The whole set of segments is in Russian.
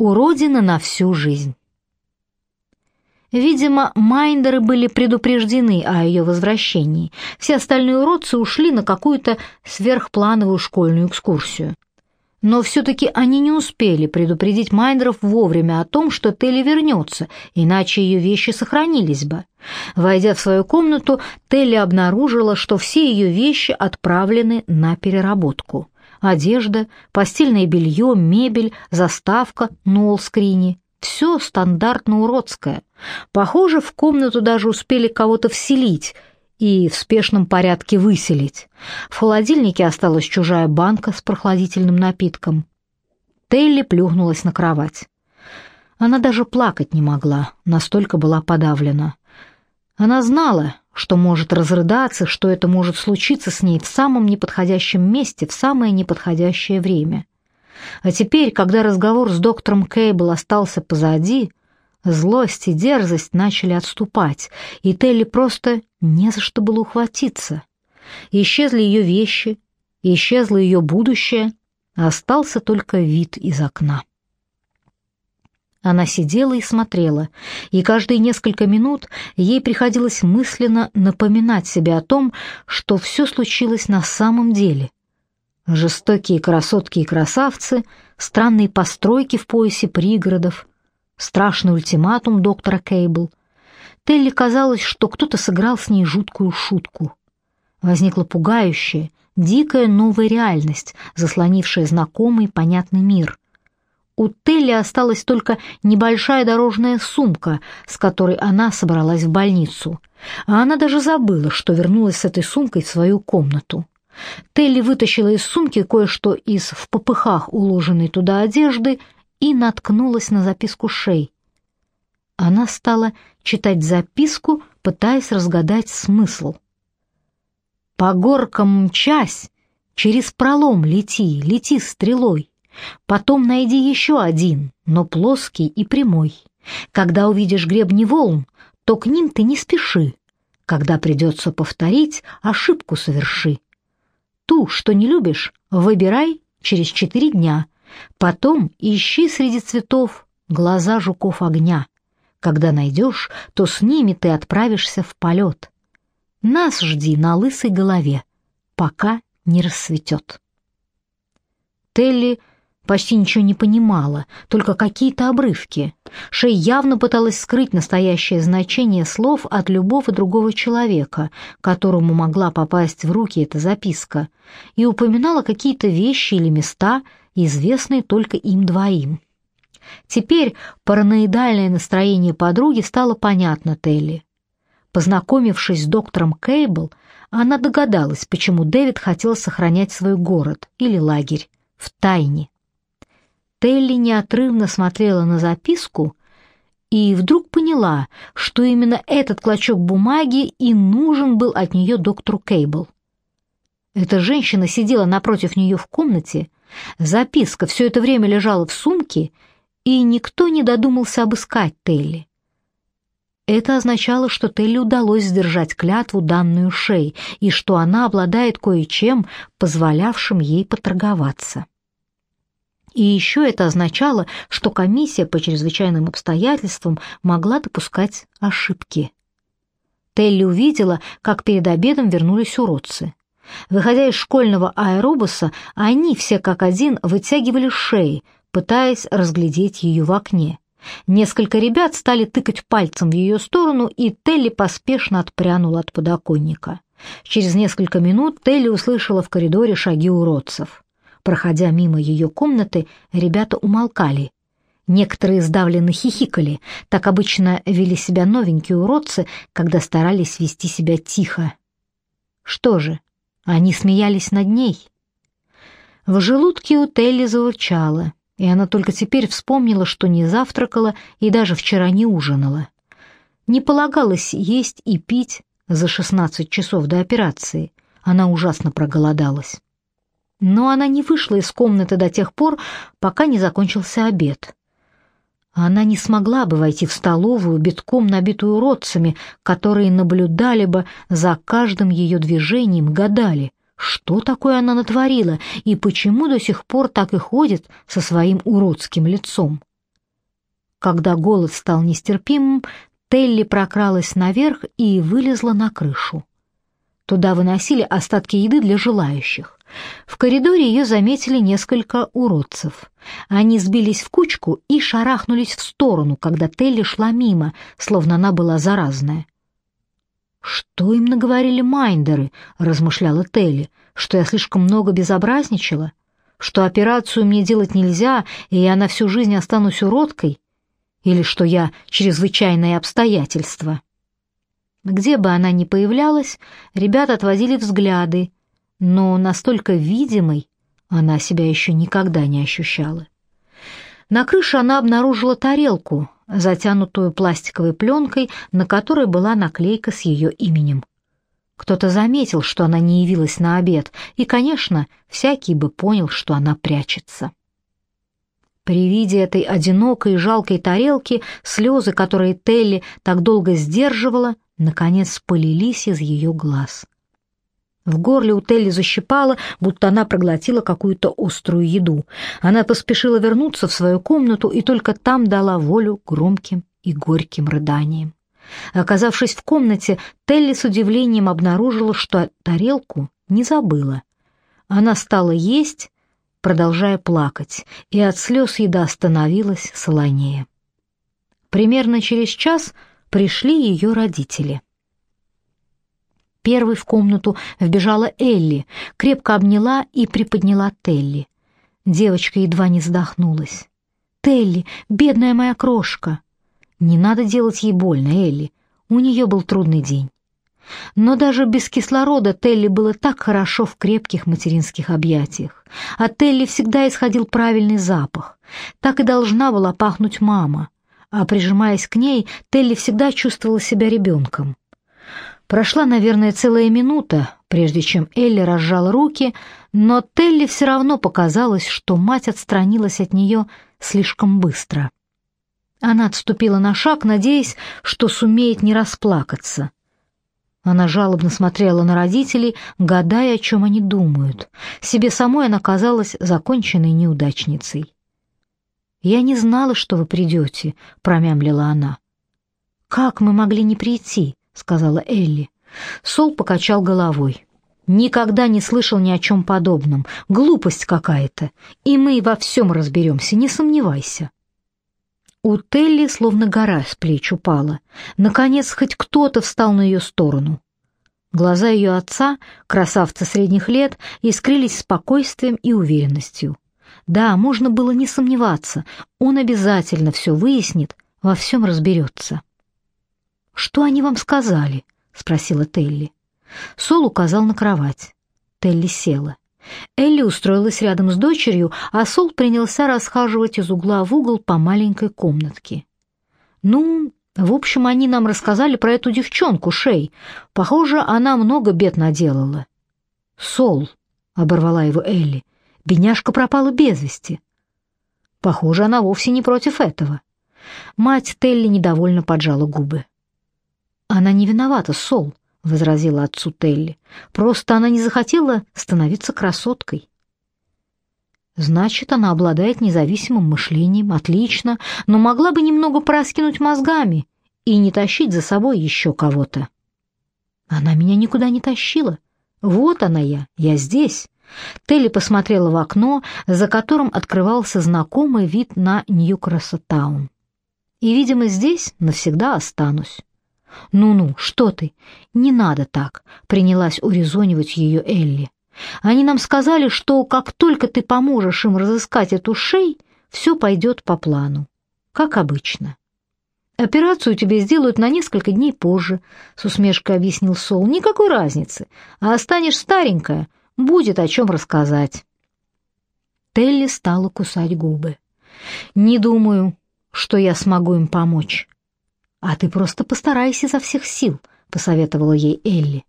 Уродина на всю жизнь. Видимо, майндеры были предупреждены о ее возвращении. Все остальные уродцы ушли на какую-то сверхплановую школьную экскурсию. Но все-таки они не успели предупредить майндеров вовремя о том, что Телли вернется, иначе ее вещи сохранились бы. Войдя в свою комнату, Телли обнаружила, что все ее вещи отправлены на переработку. Одежда, постельное белье, мебель, заставка на олскрине — все стандартно уродское. Похоже, в комнату даже успели кого-то вселить — и в спешном порядке выселить. В холодильнике осталась чужая банка с прохладительным напитком. Телли плюхнулась на кровать. Она даже плакать не могла, настолько была подавлена. Она знала, что может разрыдаться, что это может случиться с ней в самом неподходящем месте в самое неподходящее время. А теперь, когда разговор с доктором Кейбл остался позади, Злость и дерзость начали отступать, и Телли просто не за что было ухватиться. Исчезли ее вещи, исчезло ее будущее, остался только вид из окна. Она сидела и смотрела, и каждые несколько минут ей приходилось мысленно напоминать себе о том, что все случилось на самом деле. Жестокие красотки и красавцы, странные постройки в поясе пригородов, страшный ультиматум доктора Кейбл. Телли казалось, что кто-то сыграл с ней жуткую шутку. Возникла пугающая, дикая новая реальность, заслонившая знакомый понятный мир. У Телли осталась только небольшая дорожная сумка, с которой она собралась в больницу. А она даже забыла, что вернулась с этой сумкой в свою комнату. Телли вытащила из сумки кое-что из в попыхах уложенной туда одежды и наткнулась на записку Шей. Она стала читать записку, пытаясь разгадать смысл. «По горкам мчась, через пролом лети, лети стрелой. Потом найди еще один, но плоский и прямой. Когда увидишь гребни волн, то к ним ты не спеши. Когда придется повторить, ошибку соверши. Ту, что не любишь, выбирай через четыре дня — Потом ищи среди цветов глаза жуков огня. Когда найдешь, то с ними ты отправишься в полет. Нас жди на лысой голове, пока не рассветет. Телли почти ничего не понимала, только какие-то обрывки. Шей явно пыталась скрыть настоящее значение слов от любого другого человека, которому могла попасть в руки эта записка, и упоминала какие-то вещи или места, известные только им двоим. Теперь параноидальное настроение подруги стало понятно Телли. Познакомившись с доктором Кейбл, она догадалась, почему Дэвид хотел сохранять свой город или лагерь в тайне. Телли неотрывно смотрела на записку и вдруг поняла, что именно этот клочок бумаги и нужен был от нее доктору Кейбл. Эта женщина сидела напротив нее в комнате, записка все это время лежала в сумке, и никто не додумался обыскать Телли. Это означало, что Телли удалось сдержать клятву, данную Шей, и что она обладает кое-чем, позволявшим ей поторговаться. И еще это означало, что комиссия по чрезвычайным обстоятельствам могла допускать ошибки. Телли увидела, как перед обедом вернулись уродцы. Выходя из школьного аэробуса, они все как один вытягивали шеи, пытаясь разглядеть ее в окне. Несколько ребят стали тыкать пальцем в ее сторону, и Телли поспешно отпрянула от подоконника. Через несколько минут Телли услышала в коридоре шаги уродцев. Проходя мимо ее комнаты, ребята умолкали. Некоторые сдавленно хихикали, так обычно вели себя новенькие уродцы, когда старались вести себя тихо. Что же, они смеялись над ней. В желудке у Телли заурчало, и она только теперь вспомнила, что не завтракала и даже вчера не ужинала. Не полагалось есть и пить за 16 часов до операции. Она ужасно проголодалась но она не вышла из комнаты до тех пор, пока не закончился обед. Она не смогла бы войти в столовую, битком набитую уродцами, которые наблюдали бы за каждым ее движением, гадали, что такое она натворила и почему до сих пор так и ходит со своим уродским лицом. Когда голод стал нестерпимым, Телли прокралась наверх и вылезла на крышу. Туда выносили остатки еды для желающих. В коридоре ее заметили несколько уродцев. Они сбились в кучку и шарахнулись в сторону, когда Телли шла мимо, словно она была заразная. «Что им наговорили майндеры?» — размышляла Телли. «Что я слишком много безобразничала? Что операцию мне делать нельзя, и я на всю жизнь останусь уродкой? Или что я чрезвычайное обстоятельство?» Где бы она ни появлялась, ребята отводили взгляды, но настолько видимой она себя еще никогда не ощущала. На крыше она обнаружила тарелку, затянутую пластиковой пленкой, на которой была наклейка с ее именем. Кто-то заметил, что она не явилась на обед, и, конечно, всякий бы понял, что она прячется. При виде этой одинокой и жалкой тарелки слезы, которые Телли так долго сдерживала, наконец полились из ее глаз. В горле у Телли защипало, будто она проглотила какую-то острую еду. Она поспешила вернуться в свою комнату и только там дала волю громким и горьким рыданиям. Оказавшись в комнате, Телли с удивлением обнаружила, что тарелку не забыла. Она стала есть, продолжая плакать, и от слез еда становилась солонее. Примерно через час пришли ее родители. Первой в комнату вбежала Элли, крепко обняла и приподняла Телли. Девочка едва не задохнулась. «Телли, бедная моя крошка!» «Не надо делать ей больно, Элли. У нее был трудный день». Но даже без кислорода Телли было так хорошо в крепких материнских объятиях. От Телли всегда исходил правильный запах. Так и должна была пахнуть мама. А прижимаясь к ней, Телли всегда чувствовала себя ребенком. Прошла, наверное, целая минута, прежде чем Элли разжала руки, но Телли все равно показалось, что мать отстранилась от нее слишком быстро. Она отступила на шаг, надеясь, что сумеет не расплакаться. Она жалобно смотрела на родителей, гадая, о чем они думают. Себе самой она казалась законченной неудачницей. «Я не знала, что вы придете», — промямлила она. «Как мы могли не прийти?» — сказала Элли. Сол покачал головой. «Никогда не слышал ни о чем подобном. Глупость какая-то. И мы во всем разберемся, не сомневайся». У Телли словно гора с плеч упала. Наконец, хоть кто-то встал на ее сторону. Глаза ее отца, красавца средних лет, искрились спокойствием и уверенностью. Да, можно было не сомневаться, он обязательно все выяснит, во всем разберется. «Что они вам сказали?» — спросила Телли. Сол указал на кровать. Телли села. Элли устроилась рядом с дочерью, а Сол принялся расхаживать из угла в угол по маленькой комнатке. «Ну, в общем, они нам рассказали про эту девчонку, Шей. Похоже, она много бед наделала». «Сол», — оборвала его Элли, — «бедняжка пропала без вести». Похоже, она вовсе не против этого. Мать Телли недовольно поджала губы. «Она не виновата, Сол», — возразила отцу Телли. «Просто она не захотела становиться красоткой». «Значит, она обладает независимым мышлением, отлично, но могла бы немного пораскинуть мозгами и не тащить за собой еще кого-то». «Она меня никуда не тащила. Вот она я, я здесь». Телли посмотрела в окно, за которым открывался знакомый вид на Нью-Кроссотаун. «И, видимо, здесь навсегда останусь». «Ну-ну, что ты? Не надо так», — принялась урезонивать ее Элли. «Они нам сказали, что как только ты поможешь им разыскать эту шей, все пойдет по плану, как обычно». «Операцию тебе сделают на несколько дней позже», — с усмешкой объяснил Сол. «Никакой разницы. А останешь старенькая, будет о чем рассказать». Телли стала кусать губы. «Не думаю, что я смогу им помочь». «А ты просто постарайся изо всех сил», — посоветовала ей Элли.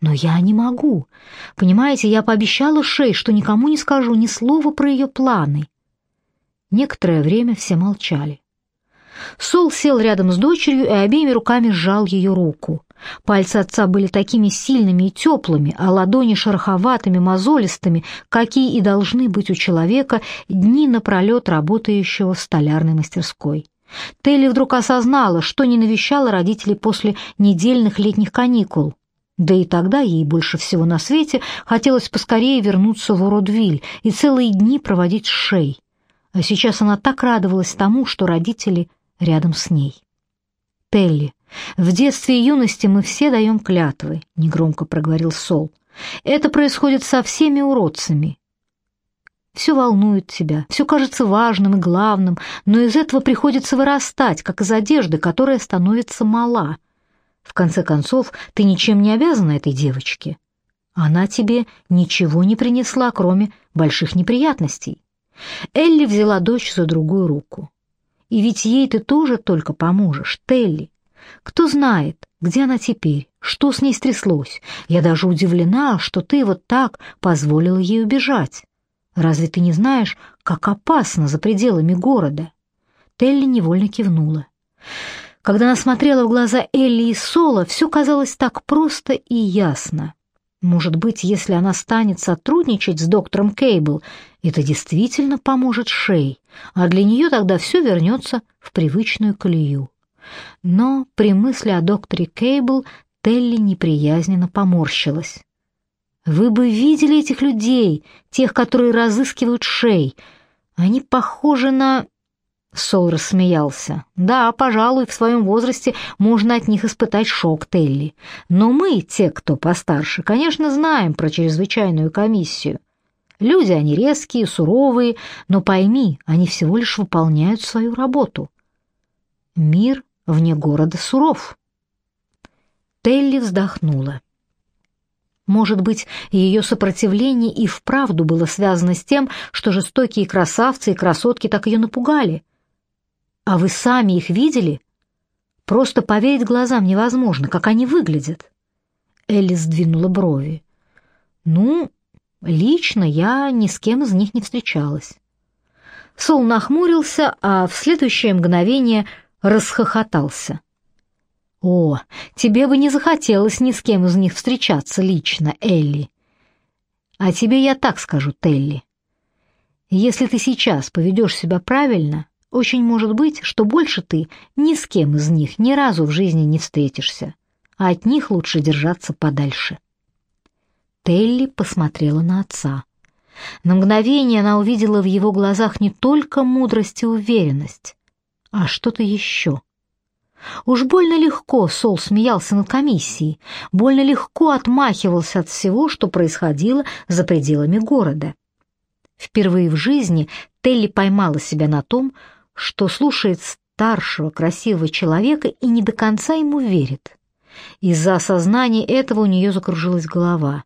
«Но я не могу. Понимаете, я пообещала Шей, что никому не скажу ни слова про ее планы». Некоторое время все молчали. Сол сел рядом с дочерью и обеими руками сжал ее руку. Пальцы отца были такими сильными и теплыми, а ладони шероховатыми, мозолистыми, какие и должны быть у человека, дни напролет работающего в столярной мастерской. Телли вдруг осознала, что не навещала родителей после недельных летних каникул. Да и тогда ей больше всего на свете хотелось поскорее вернуться в Уродвиль и целые дни проводить с Шей. А сейчас она так радовалась тому, что родители рядом с ней. «Телли, в детстве и юности мы все даем клятвы», — негромко проговорил Сол. «Это происходит со всеми уродцами. Все волнует тебя, все кажется важным и главным, но из этого приходится вырастать, как из одежды, которая становится мала. В конце концов, ты ничем не обязана этой девочке. Она тебе ничего не принесла, кроме больших неприятностей. Элли взяла дочь за другую руку. И ведь ей ты тоже только поможешь, Телли. Кто знает, где она теперь, что с ней стряслось. Я даже удивлена, что ты вот так позволила ей убежать. Разве ты не знаешь, как опасно за пределами города?» Телли невольно кивнула. Когда она смотрела в глаза Элли и Сола, все казалось так просто и ясно. Может быть, если она станет сотрудничать с доктором Кейбл, это действительно поможет Шей, а для нее тогда все вернется в привычную колею. Но при мысли о докторе Кейбл Телли неприязненно поморщилась. Вы бы видели этих людей, тех, которые разыскивают шей. Они похожи на...» Сол рассмеялся. «Да, пожалуй, в своем возрасте можно от них испытать шок, Телли. Но мы, те, кто постарше, конечно, знаем про чрезвычайную комиссию. Люди они резкие, суровые, но пойми, они всего лишь выполняют свою работу. Мир вне города суров». Телли вздохнула. Может быть, ее сопротивление и вправду было связано с тем, что жестокие красавцы и красотки так ее напугали. А вы сами их видели? Просто поверить глазам невозможно, как они выглядят. Элли сдвинула брови. Ну, лично я ни с кем из них не встречалась. Сол нахмурился, а в следующее мгновение расхохотался. О, тебе бы не захотелось ни с кем из них встречаться лично, Элли. А тебе я так скажу, Телли. Если ты сейчас поведешь себя правильно, очень может быть, что больше ты ни с кем из них ни разу в жизни не встретишься, а от них лучше держаться подальше. Телли посмотрела на отца. На мгновение она увидела в его глазах не только мудрость и уверенность, а что-то еще — Уж больно легко Сол смеялся над комиссией, больно легко отмахивался от всего, что происходило за пределами города. Впервые в жизни Телли поймала себя на том, что слушает старшего красивого человека и не до конца ему верит. Из-за осознания этого у нее закружилась голова,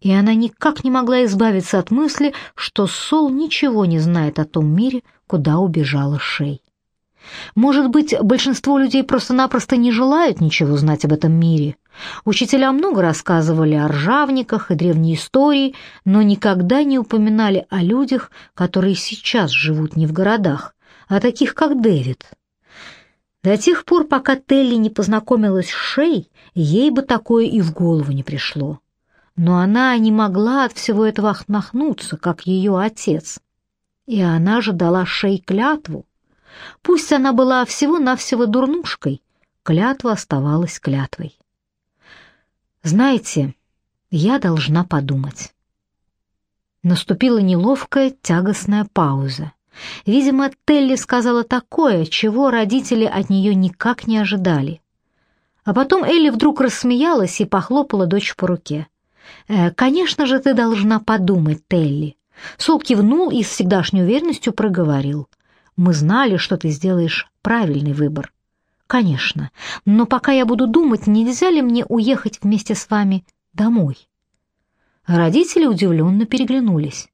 и она никак не могла избавиться от мысли, что Сол ничего не знает о том мире, куда убежала Шей. Может быть, большинство людей просто-напросто не желают ничего знать об этом мире. Учителя много рассказывали о ржавниках и древней истории, но никогда не упоминали о людях, которые сейчас живут не в городах, а таких, как Дэвид. До тех пор, пока Телли не познакомилась с Шей, ей бы такое и в голову не пришло. Но она не могла от всего этого отмахнуться, как ее отец. И она же дала Шей клятву, Пусть она была всего-навсего дурнушкой, клятва оставалась клятвой. Знаете, я должна подумать. Наступила неловкая, тягостная пауза. Видимо, Телли сказала такое, чего родители от нее никак не ожидали. А потом Элли вдруг рассмеялась и похлопала дочь по руке. «Э, «Конечно же, ты должна подумать, Телли». Сол кивнул и с всегдашней уверенностью проговорил. Мы знали, что ты сделаешь правильный выбор. Конечно, но пока я буду думать, нельзя ли мне уехать вместе с вами домой? Родители удивленно переглянулись.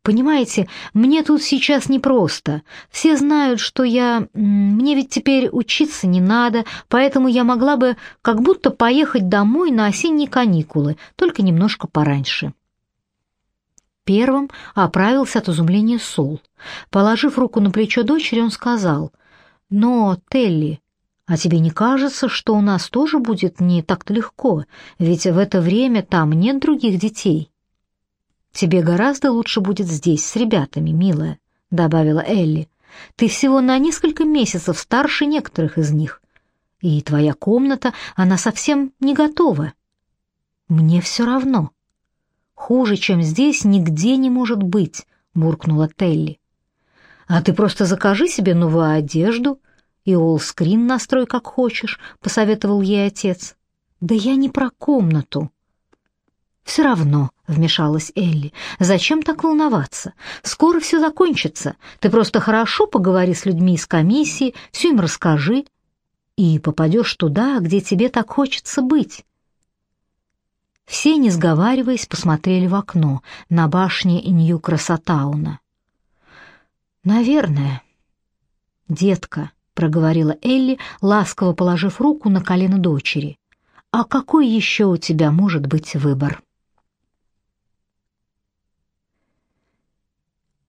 Понимаете, мне тут сейчас непросто. Все знают, что я... Мне ведь теперь учиться не надо, поэтому я могла бы как будто поехать домой на осенние каникулы, только немножко пораньше. Первым оправился от изумления Сол. Положив руку на плечо дочери, он сказал, «Но, Телли, а тебе не кажется, что у нас тоже будет не так-то легко, ведь в это время там нет других детей?» «Тебе гораздо лучше будет здесь, с ребятами, милая», — добавила Элли. Ты всего на несколько месяцев старше некоторых из них. И твоя комната, она совсем не готова. Мне все равно. Хуже, чем здесь, нигде не может быть, буркнула Телли. А ты просто закажи себе новую одежду и оллскрин настрой как хочешь, посоветовал ей отец. Да я не про комнату. Все равно, вмешалась Элли. Зачем так волноваться? Скоро все закончится. Ты просто хорошо поговори с людьми из комиссии, все им расскажи и попадешь туда, где тебе так хочется быть. Все, не сговариваясь, посмотрели в окно на башни Нью-Красотауна. «Наверное». «Детка», — проговорила Элли, ласково положив руку на колено дочери, — «а какой еще у тебя может быть выбор?»